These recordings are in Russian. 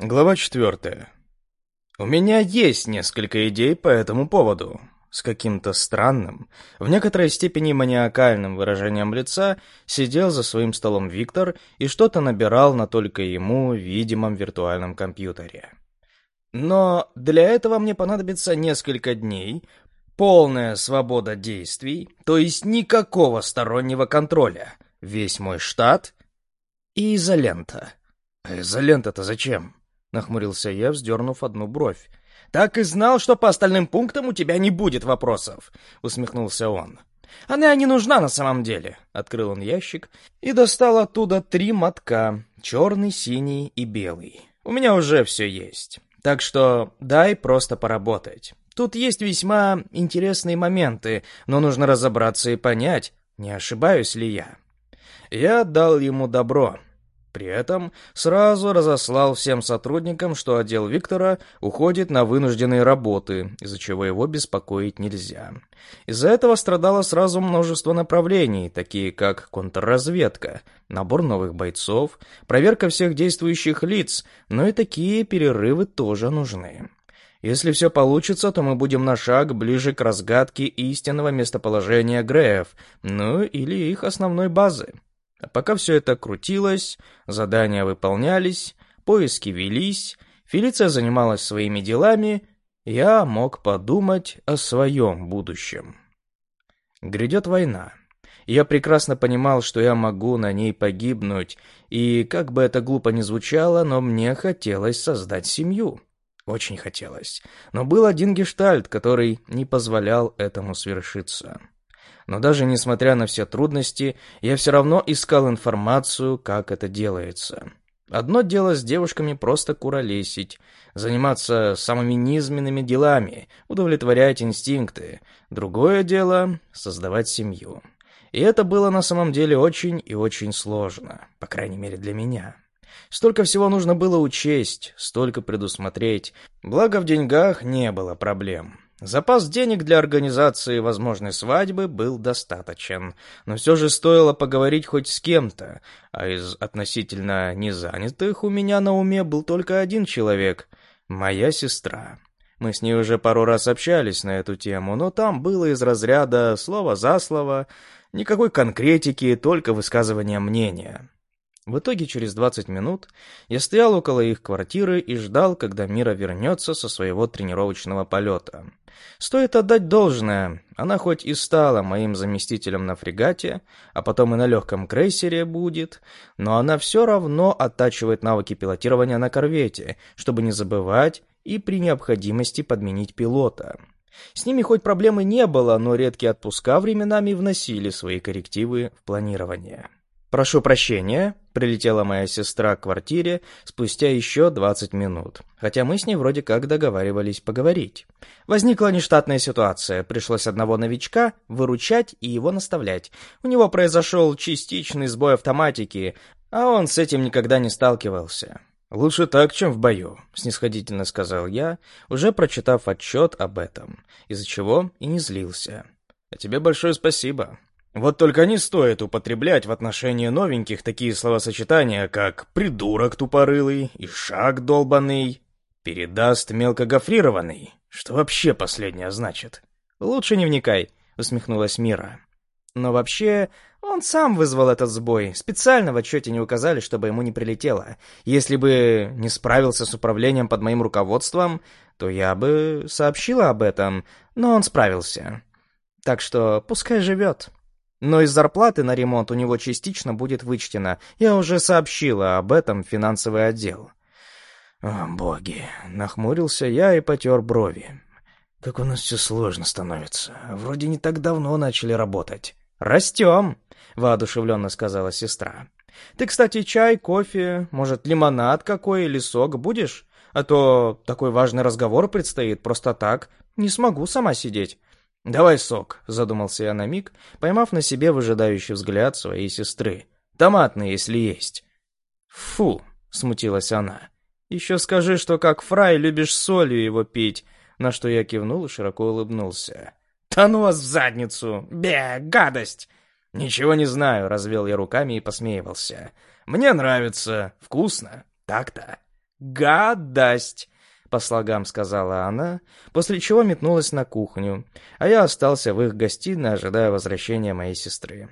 Глава четвертая. У меня есть несколько идей по этому поводу. С каким-то странным, в некоторой степени маниакальным выражением лица сидел за своим столом Виктор и что-то набирал на только ему видимом виртуальном компьютере. Но для этого мне понадобится несколько дней, полная свобода действий, то есть никакого стороннего контроля, весь мой штат и изолента. А изолента-то зачем? — нахмурился я, вздернув одну бровь. «Так и знал, что по остальным пунктам у тебя не будет вопросов», — усмехнулся он. «Она не нужна на самом деле», — открыл он ящик и достал оттуда три мотка — черный, синий и белый. «У меня уже все есть, так что дай просто поработать. Тут есть весьма интересные моменты, но нужно разобраться и понять, не ошибаюсь ли я». Я дал ему добро, при этом сразу разослал всем сотрудникам, что отдел Виктора уходит на вынужденные работы, из-за чего его беспокоить нельзя. Из-за этого страдало сразу множество направлений, такие как контрразведка, набор новых бойцов, проверка всех действующих лиц, но и такие перерывы тоже нужны. Если все получится, то мы будем на шаг ближе к разгадке истинного местоположения Греев, ну или их основной базы. А пока все это крутилось, задания выполнялись, поиски велись, Фелиция занималась своими делами, я мог подумать о своем будущем. Грядет война. Я прекрасно понимал, что я могу на ней погибнуть, и, как бы это глупо ни звучало, но мне хотелось создать семью. Очень хотелось. Но был один гештальт, который не позволял этому свершиться. Но даже несмотря на все трудности, я все равно искал информацию, как это делается. Одно дело с девушками просто куролесить, заниматься самыми низменными делами, удовлетворять инстинкты. Другое дело — создавать семью. И это было на самом деле очень и очень сложно, по крайней мере для меня. Столько всего нужно было учесть, столько предусмотреть. Благо в деньгах не было проблем. Запас денег для организации возможной свадьбы был достаточен, но все же стоило поговорить хоть с кем-то, а из относительно незанятых у меня на уме был только один человек — моя сестра. Мы с ней уже пару раз общались на эту тему, но там было из разряда слово за слово, никакой конкретики, только высказывание мнения. В итоге через 20 минут я стоял около их квартиры и ждал, когда Мира вернется со своего тренировочного полета. Стоит отдать должное, она хоть и стала моим заместителем на фрегате, а потом и на легком крейсере будет, но она все равно оттачивает навыки пилотирования на корвете, чтобы не забывать и при необходимости подменить пилота. С ними хоть проблемы не было, но редкие отпуска временами вносили свои коррективы в планирование. «Прошу прощения», — прилетела моя сестра к квартире спустя еще 20 минут, хотя мы с ней вроде как договаривались поговорить. Возникла нештатная ситуация, пришлось одного новичка выручать и его наставлять. У него произошел частичный сбой автоматики, а он с этим никогда не сталкивался. «Лучше так, чем в бою», — снисходительно сказал я, уже прочитав отчет об этом, из-за чего и не злился. «А тебе большое спасибо. Вот только не стоит употреблять в отношении новеньких такие словосочетания, как «придурок тупорылый» и «шаг долбанный», «передаст мелкогофрированный». Что вообще последнее значит? «Лучше не вникай», — усмехнулась Мира. Но вообще, он сам вызвал этот сбой. Специально в отчете не указали, чтобы ему не прилетело. Если бы не справился с управлением под моим руководством, то я бы сообщила об этом, но он справился. Так что пускай живет. Но из зарплаты на ремонт у него частично будет вычтено. Я уже сообщила об этом финансовый отдел. О, боги, нахмурился я и потер брови. Как у нас все сложно становится. Вроде не так давно начали работать. Растем, воодушевленно сказала сестра. Ты, кстати, чай, кофе, может, лимонад какой или сок будешь? А то такой важный разговор предстоит просто так. Не смогу сама сидеть. «Давай сок», — задумался я на миг, поймав на себе выжидающий взгляд своей сестры. «Томатный, если есть». «Фу», — смутилась она. «Еще скажи, что как фрай любишь солью его пить», на что я кивнул и широко улыбнулся. «Да ну вас в задницу! Бе, гадость!» «Ничего не знаю», — развел я руками и посмеивался. «Мне нравится. Вкусно. Так-то». «Гадость!» — по слогам сказала она, после чего метнулась на кухню, а я остался в их гостиной, ожидая возвращения моей сестры.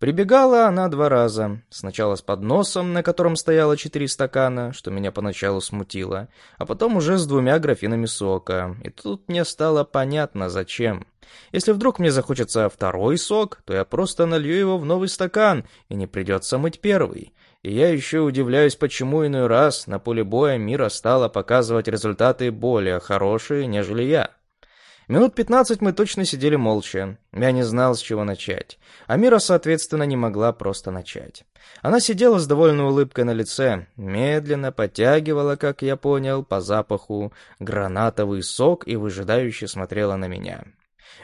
Прибегала она два раза. Сначала с подносом, на котором стояло четыре стакана, что меня поначалу смутило, а потом уже с двумя графинами сока. И тут мне стало понятно, зачем. Если вдруг мне захочется второй сок, то я просто налью его в новый стакан, и не придется мыть первый. И я еще удивляюсь, почему иной раз на поле боя мира стала показывать результаты более хорошие, нежели я. Минут пятнадцать мы точно сидели молча. Я не знал, с чего начать. А Мира, соответственно, не могла просто начать. Она сидела с довольной улыбкой на лице, медленно подтягивала, как я понял, по запаху гранатовый сок и выжидающе смотрела на меня.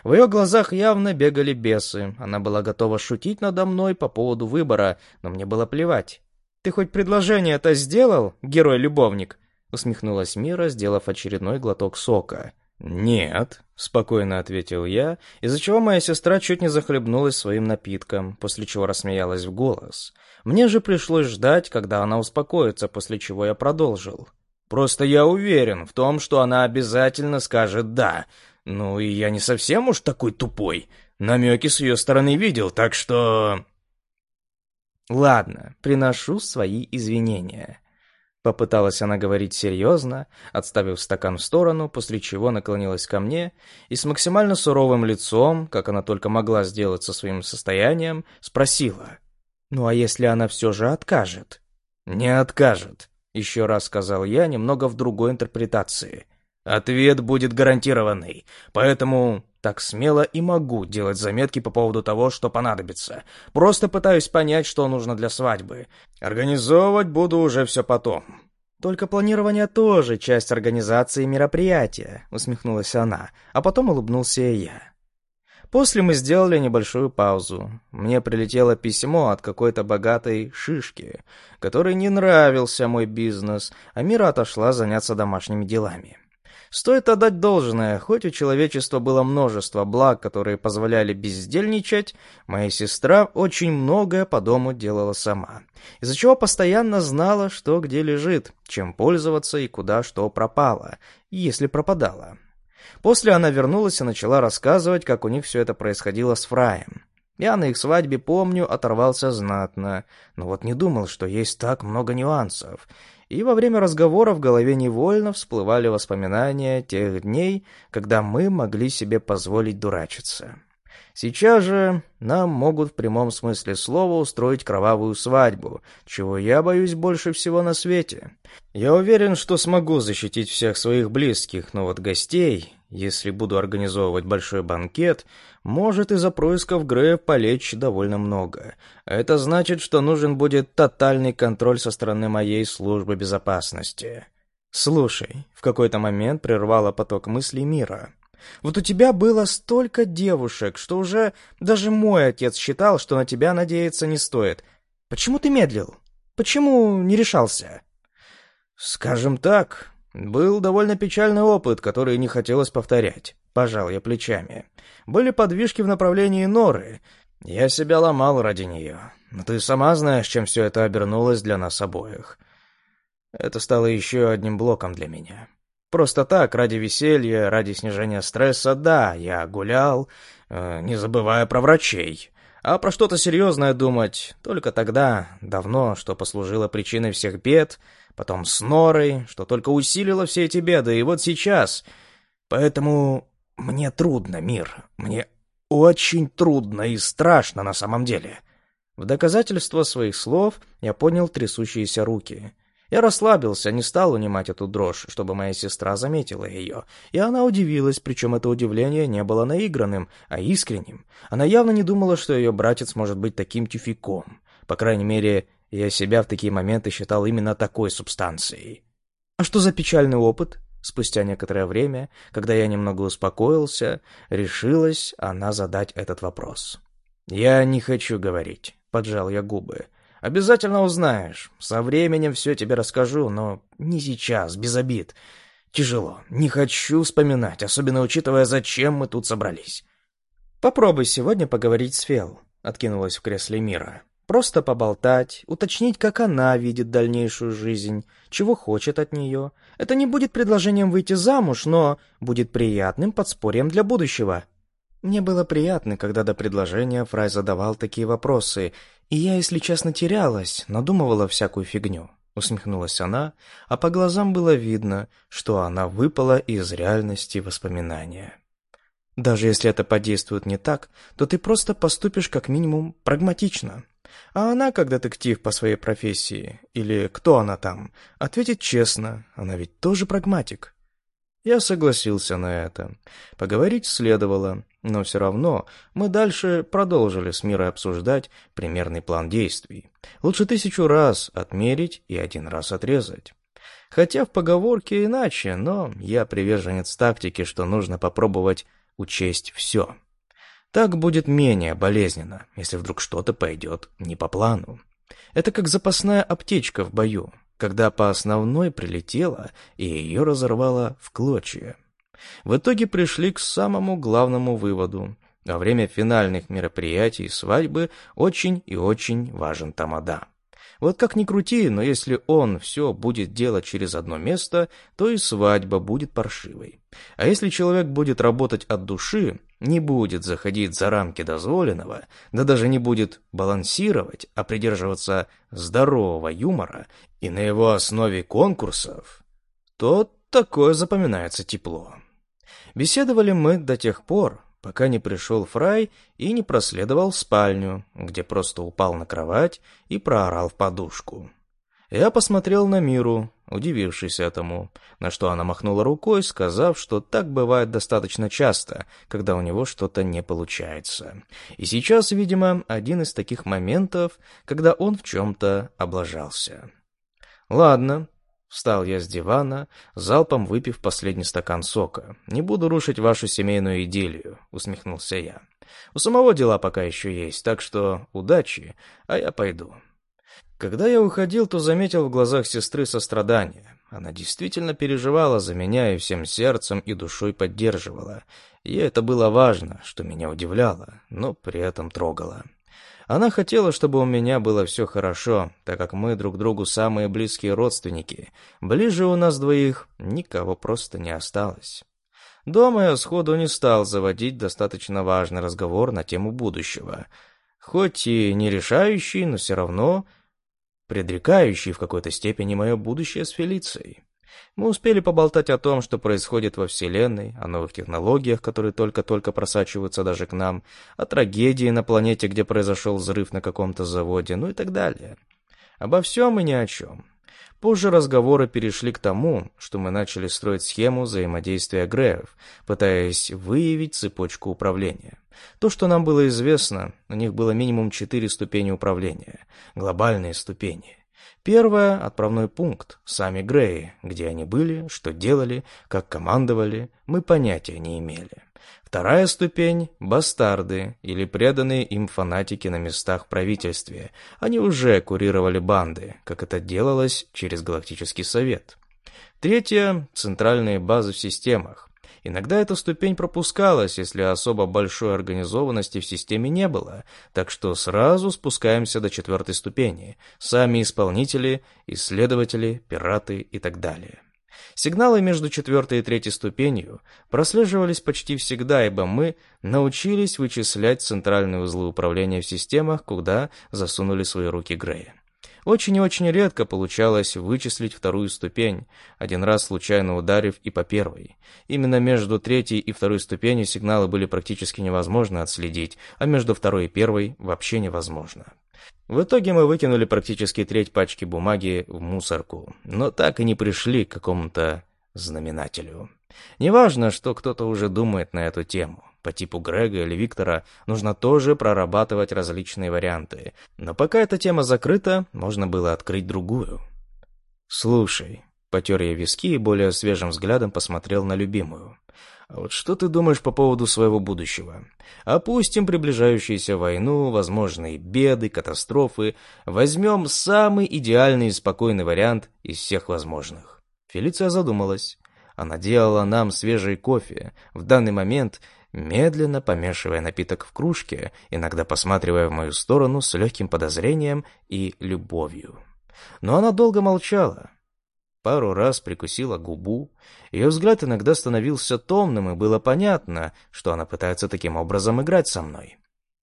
В ее глазах явно бегали бесы. Она была готова шутить надо мной по поводу выбора, но мне было плевать. «Ты хоть предложение-то сделал, герой-любовник?» усмехнулась Мира, сделав очередной глоток сока. «Нет», — спокойно ответил я, из-за чего моя сестра чуть не захлебнулась своим напитком, после чего рассмеялась в голос. Мне же пришлось ждать, когда она успокоится, после чего я продолжил. «Просто я уверен в том, что она обязательно скажет «да». Ну и я не совсем уж такой тупой. Намеки с ее стороны видел, так что...» «Ладно, приношу свои извинения», Попыталась она говорить серьезно, отставив стакан в сторону, после чего наклонилась ко мне и с максимально суровым лицом, как она только могла сделать со своим состоянием, спросила. «Ну а если она все же откажет?» «Не откажет», — еще раз сказал я, немного в другой интерпретации. «Ответ будет гарантированный, поэтому так смело и могу делать заметки по поводу того, что понадобится. Просто пытаюсь понять, что нужно для свадьбы. Организовывать буду уже все потом. Только планирование тоже часть организации мероприятия, усмехнулась она, а потом улыбнулся и я. После мы сделали небольшую паузу. Мне прилетело письмо от какой-то богатой шишки, которой не нравился мой бизнес, а Мира отошла заняться домашними делами. Стоит отдать должное, хоть у человечества было множество благ, которые позволяли бездельничать, моя сестра очень многое по дому делала сама, из-за чего постоянно знала, что где лежит, чем пользоваться и куда что пропало, если пропадало. После она вернулась и начала рассказывать, как у них все это происходило с Фраем. Я на их свадьбе, помню, оторвался знатно, но вот не думал, что есть так много нюансов и во время разговора в голове невольно всплывали воспоминания тех дней, когда мы могли себе позволить дурачиться. Сейчас же нам могут в прямом смысле слова устроить кровавую свадьбу, чего я боюсь больше всего на свете. Я уверен, что смогу защитить всех своих близких, но вот гостей, если буду организовывать большой банкет, может из-за происков Грея полечь довольно много. Это значит, что нужен будет тотальный контроль со стороны моей службы безопасности. Слушай, в какой-то момент прервала поток мыслей мира. Вот у тебя было столько девушек, что уже даже мой отец считал, что на тебя надеяться не стоит. Почему ты медлил? Почему не решался? Скажем так, был довольно печальный опыт, который не хотелось повторять. Пожал я плечами. Были подвижки в направлении Норы. Я себя ломал ради нее. Но ты сама знаешь, чем все это обернулось для нас обоих. Это стало еще одним блоком для меня. Просто так, ради веселья, ради снижения стресса, да, я гулял, э, не забывая про врачей. А про что-то серьезное думать только тогда, давно, что послужило причиной всех бед, потом с Норой, что только усилило все эти беды, и вот сейчас. Поэтому мне трудно, мир, мне очень трудно и страшно на самом деле. В доказательство своих слов я поднял трясущиеся руки — я расслабился, не стал унимать эту дрожь, чтобы моя сестра заметила ее. И она удивилась, причем это удивление не было наигранным, а искренним. Она явно не думала, что ее братец может быть таким тюфяком. По крайней мере, я себя в такие моменты считал именно такой субстанцией. «А что за печальный опыт?» Спустя некоторое время, когда я немного успокоился, решилась она задать этот вопрос. «Я не хочу говорить», — поджал я губы. Обязательно узнаешь. Со временем все тебе расскажу, но не сейчас, без обид. Тяжело. Не хочу вспоминать, особенно учитывая, зачем мы тут собрались. Попробуй сегодня поговорить с Фел, откинулась в кресле Мира. Просто поболтать, уточнить, как она видит дальнейшую жизнь, чего хочет от нее. Это не будет предложением выйти замуж, но будет приятным подспорьем для будущего. Мне было приятно, когда до предложения Фрай задавал такие вопросы, и я, если честно, терялась, надумывала всякую фигню. Усмехнулась она, а по глазам было видно, что она выпала из реальности воспоминания. Даже если это подействует не так, то ты просто поступишь как минимум прагматично. А она, как детектив по своей профессии, или кто она там, ответит честно, она ведь тоже прагматик. Я согласился на это. Поговорить следовало, но все равно мы дальше продолжили с Мирой обсуждать примерный план действий. Лучше тысячу раз отмерить и один раз отрезать. Хотя в поговорке иначе, но я приверженец тактики, что нужно попробовать учесть все. Так будет менее болезненно, если вдруг что-то пойдет не по плану. Это как запасная аптечка в бою когда по основной прилетела и ее разорвало в клочья. В итоге пришли к самому главному выводу. Во время финальных мероприятий свадьбы очень и очень важен тамада. Вот как ни крути, но если он все будет делать через одно место, то и свадьба будет паршивой. А если человек будет работать от души, не будет заходить за рамки дозволенного, да даже не будет балансировать, а придерживаться здорового юмора и на его основе конкурсов, то такое запоминается тепло. Беседовали мы до тех пор, пока не пришел Фрай и не проследовал в спальню, где просто упал на кровать и проорал в подушку. Я посмотрел на Миру, удивившись этому, на что она махнула рукой, сказав, что так бывает достаточно часто, когда у него что-то не получается. И сейчас, видимо, один из таких моментов, когда он в чем-то облажался. «Ладно», — встал я с дивана, залпом выпив последний стакан сока. «Не буду рушить вашу семейную идиллию», — усмехнулся я. «У самого дела пока еще есть, так что удачи, а я пойду». Когда я уходил, то заметил в глазах сестры сострадание. Она действительно переживала за меня и всем сердцем и душой поддерживала. Ей это было важно, что меня удивляло, но при этом трогало. Она хотела, чтобы у меня было все хорошо, так как мы друг другу самые близкие родственники. Ближе у нас двоих никого просто не осталось. Дома я сходу не стал заводить достаточно важный разговор на тему будущего. Хоть и не решающий, но все равно предрекающий в какой-то степени мое будущее с Фелицией. Мы успели поболтать о том, что происходит во Вселенной, о новых технологиях, которые только-только просачиваются даже к нам, о трагедии на планете, где произошел взрыв на каком-то заводе, ну и так далее. Обо всем и ни о чем. Позже разговоры перешли к тому, что мы начали строить схему взаимодействия Греев, пытаясь выявить цепочку управления. То, что нам было известно, у них было минимум четыре ступени управления, глобальные ступени. Первая — отправной пункт, сами Греи, где они были, что делали, как командовали, мы понятия не имели. Вторая ступень – бастарды или преданные им фанатики на местах правительстве. Они уже курировали банды, как это делалось через Галактический Совет. Третья – центральные базы в системах. Иногда эта ступень пропускалась, если особо большой организованности в системе не было, так что сразу спускаемся до четвертой ступени. Сами исполнители, исследователи, пираты и так далее. Сигналы между четвертой и третьей ступенью прослеживались почти всегда, ибо мы научились вычислять центральные узлы управления в системах, куда засунули свои руки Грея. Очень и очень редко получалось вычислить вторую ступень, один раз случайно ударив и по первой. Именно между третьей и второй ступенью сигналы были практически невозможно отследить, а между второй и первой вообще невозможно. В итоге мы выкинули практически треть пачки бумаги в мусорку, но так и не пришли к какому-то знаменателю. Неважно, что кто-то уже думает на эту тему. По типу Грега или Виктора нужно тоже прорабатывать различные варианты. Но пока эта тема закрыта, можно было открыть другую. «Слушай», — потер я виски и более свежим взглядом посмотрел на любимую. «А вот что ты думаешь по поводу своего будущего? Опустим приближающуюся войну, возможные беды, катастрофы. Возьмем самый идеальный и спокойный вариант из всех возможных». Фелиция задумалась. Она делала нам свежий кофе. В данный момент медленно помешивая напиток в кружке, иногда посматривая в мою сторону с легким подозрением и любовью. Но она долго молчала. Пару раз прикусила губу, ее взгляд иногда становился томным, и было понятно, что она пытается таким образом играть со мной.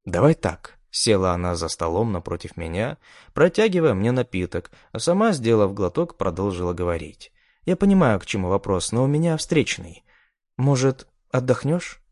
«Давай так», — села она за столом напротив меня, протягивая мне напиток, а сама, сделав глоток, продолжила говорить. «Я понимаю, к чему вопрос, но у меня встречный. Может, отдохнешь?»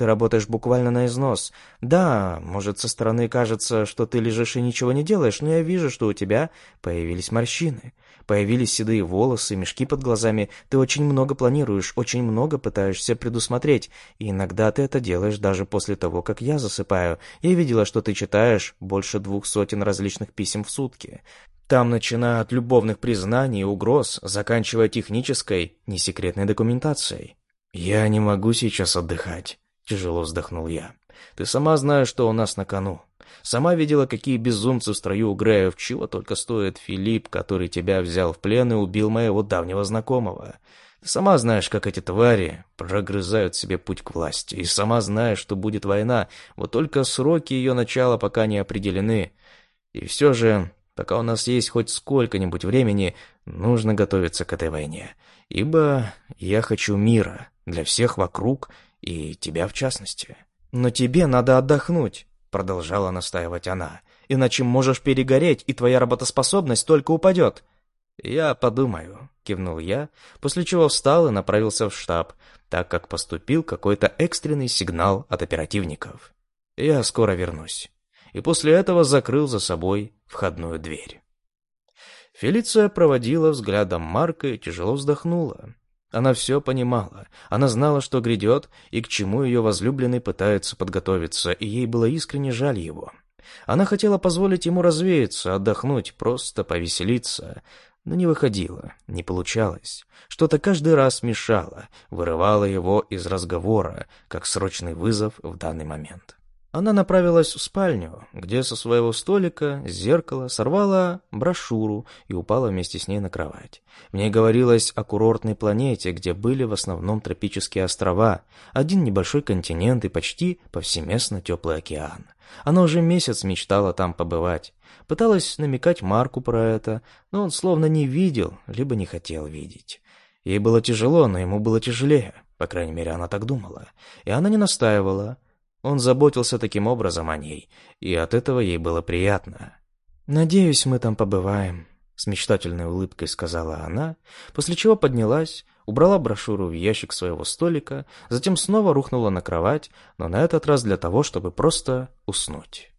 Ты работаешь буквально на износ. Да, может, со стороны кажется, что ты лежишь и ничего не делаешь, но я вижу, что у тебя появились морщины. Появились седые волосы, мешки под глазами. Ты очень много планируешь, очень много пытаешься предусмотреть. И иногда ты это делаешь даже после того, как я засыпаю. Я видела, что ты читаешь больше двух сотен различных писем в сутки. Там, начиная от любовных признаний и угроз, заканчивая технической, несекретной документацией. Я не могу сейчас отдыхать. Тяжело вздохнул я. «Ты сама знаешь, что у нас на кону. Сама видела, какие безумцы в строю у Греев, чего только стоит Филипп, который тебя взял в плен и убил моего давнего знакомого. Ты сама знаешь, как эти твари прогрызают себе путь к власти, и сама знаешь, что будет война, вот только сроки ее начала пока не определены. И все же, пока у нас есть хоть сколько-нибудь времени, нужно готовиться к этой войне. Ибо я хочу мира для всех вокруг и тебя в частности. «Но тебе надо отдохнуть», — продолжала настаивать она, «иначе можешь перегореть, и твоя работоспособность только упадет». «Я подумаю», — кивнул я, после чего встал и направился в штаб, так как поступил какой-то экстренный сигнал от оперативников. «Я скоро вернусь». И после этого закрыл за собой входную дверь. Фелиция проводила взглядом Марка и тяжело вздохнула. Она все понимала. Она знала, что грядет, и к чему ее возлюбленный пытается подготовиться, и ей было искренне жаль его. Она хотела позволить ему развеяться, отдохнуть, просто повеселиться, но не выходило, не получалось. Что-то каждый раз мешало, вырывало его из разговора, как срочный вызов в данный момент. Она направилась в спальню, где со своего столика, с зеркала, сорвала брошюру и упала вместе с ней на кровать. В ней говорилось о курортной планете, где были в основном тропические острова, один небольшой континент и почти повсеместно теплый океан. Она уже месяц мечтала там побывать. Пыталась намекать Марку про это, но он словно не видел, либо не хотел видеть. Ей было тяжело, но ему было тяжелее, по крайней мере, она так думала. И она не настаивала. Он заботился таким образом о ней, и от этого ей было приятно. «Надеюсь, мы там побываем», — с мечтательной улыбкой сказала она, после чего поднялась, убрала брошюру в ящик своего столика, затем снова рухнула на кровать, но на этот раз для того, чтобы просто уснуть.